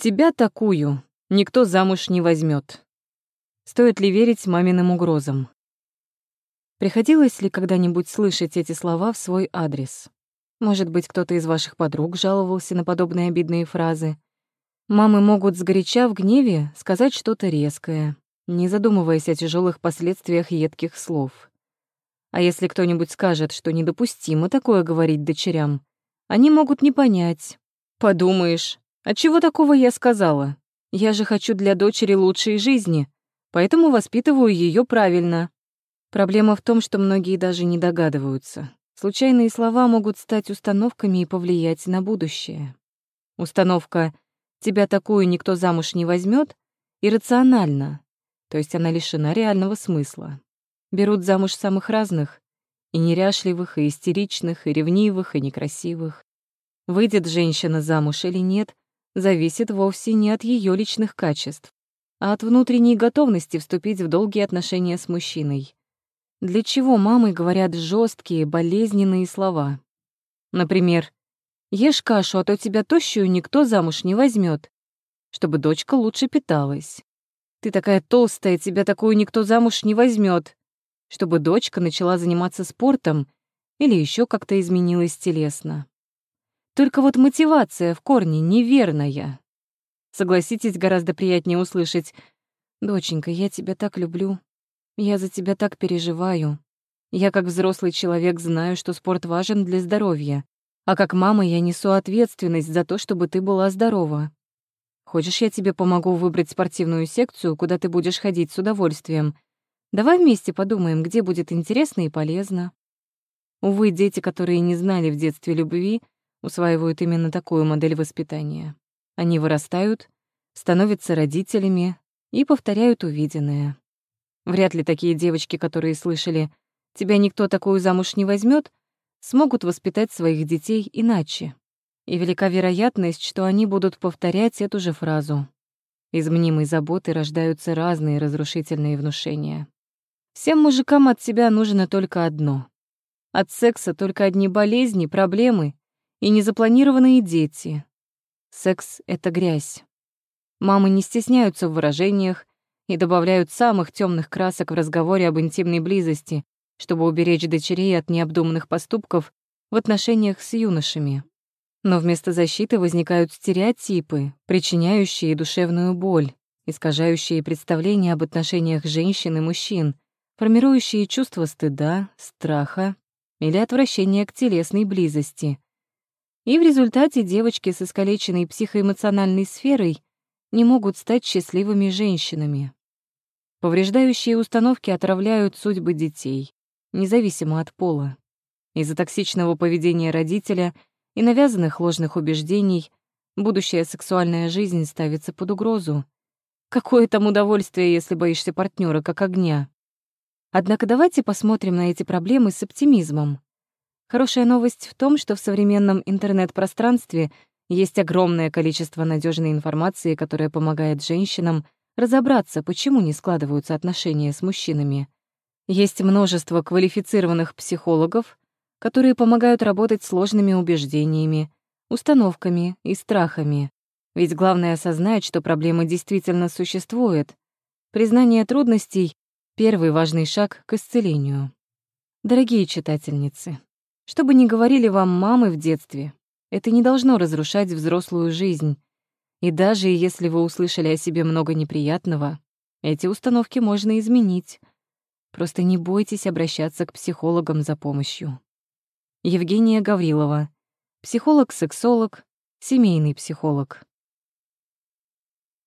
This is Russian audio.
Тебя такую никто замуж не возьмет. Стоит ли верить маминым угрозам? Приходилось ли когда-нибудь слышать эти слова в свой адрес? Может быть, кто-то из ваших подруг жаловался на подобные обидные фразы? Мамы могут сгоряча в гневе сказать что-то резкое, не задумываясь о тяжелых последствиях едких слов. А если кто-нибудь скажет, что недопустимо такое говорить дочерям, они могут не понять. Подумаешь, а чего такого я сказала? Я же хочу для дочери лучшей жизни, поэтому воспитываю ее правильно. Проблема в том, что многие даже не догадываются. Случайные слова могут стать установками и повлиять на будущее. Установка «тебя такую никто замуж не возьмет иррациональна, то есть она лишена реального смысла. Берут замуж самых разных, и неряшливых, и истеричных, и ревнивых, и некрасивых. Выйдет женщина замуж или нет, зависит вовсе не от ее личных качеств, а от внутренней готовности вступить в долгие отношения с мужчиной. Для чего мамы говорят жесткие, болезненные слова? Например, «Ешь кашу, а то тебя тощую никто замуж не возьмет, чтобы дочка лучше питалась. Ты такая толстая, тебя такую никто замуж не возьмет, чтобы дочка начала заниматься спортом или еще как-то изменилась телесно. Только вот мотивация в корне неверная. Согласитесь, гораздо приятнее услышать «Доченька, я тебя так люблю. Я за тебя так переживаю. Я как взрослый человек знаю, что спорт важен для здоровья, а как мама я несу ответственность за то, чтобы ты была здорова. Хочешь, я тебе помогу выбрать спортивную секцию, куда ты будешь ходить с удовольствием? Давай вместе подумаем, где будет интересно и полезно». Увы, дети, которые не знали в детстве любви, усваивают именно такую модель воспитания. Они вырастают, становятся родителями и повторяют увиденное. Вряд ли такие девочки, которые слышали «тебя никто такую замуж не возьмет, смогут воспитать своих детей иначе. И велика вероятность, что они будут повторять эту же фразу. Из мнимой заботы рождаются разные разрушительные внушения. Всем мужикам от себя нужно только одно. От секса только одни болезни, проблемы и незапланированные дети. Секс — это грязь. Мамы не стесняются в выражениях и добавляют самых темных красок в разговоре об интимной близости, чтобы уберечь дочерей от необдуманных поступков в отношениях с юношами. Но вместо защиты возникают стереотипы, причиняющие душевную боль, искажающие представления об отношениях женщин и мужчин, формирующие чувство стыда, страха или отвращения к телесной близости, и в результате девочки с искалеченной психоэмоциональной сферой не могут стать счастливыми женщинами. Повреждающие установки отравляют судьбы детей, независимо от пола. Из-за токсичного поведения родителя и навязанных ложных убеждений будущая сексуальная жизнь ставится под угрозу. Какое там удовольствие, если боишься партнера как огня? Однако давайте посмотрим на эти проблемы с оптимизмом. Хорошая новость в том, что в современном интернет-пространстве есть огромное количество надежной информации, которая помогает женщинам разобраться, почему не складываются отношения с мужчинами. Есть множество квалифицированных психологов, которые помогают работать сложными убеждениями, установками и страхами. Ведь главное осознать, что проблема действительно существует. Признание трудностей — первый важный шаг к исцелению. Дорогие читательницы, что бы ни говорили вам мамы в детстве, это не должно разрушать взрослую жизнь. И даже если вы услышали о себе много неприятного, эти установки можно изменить. Просто не бойтесь обращаться к психологам за помощью. Евгения Гаврилова, психолог-сексолог, семейный психолог.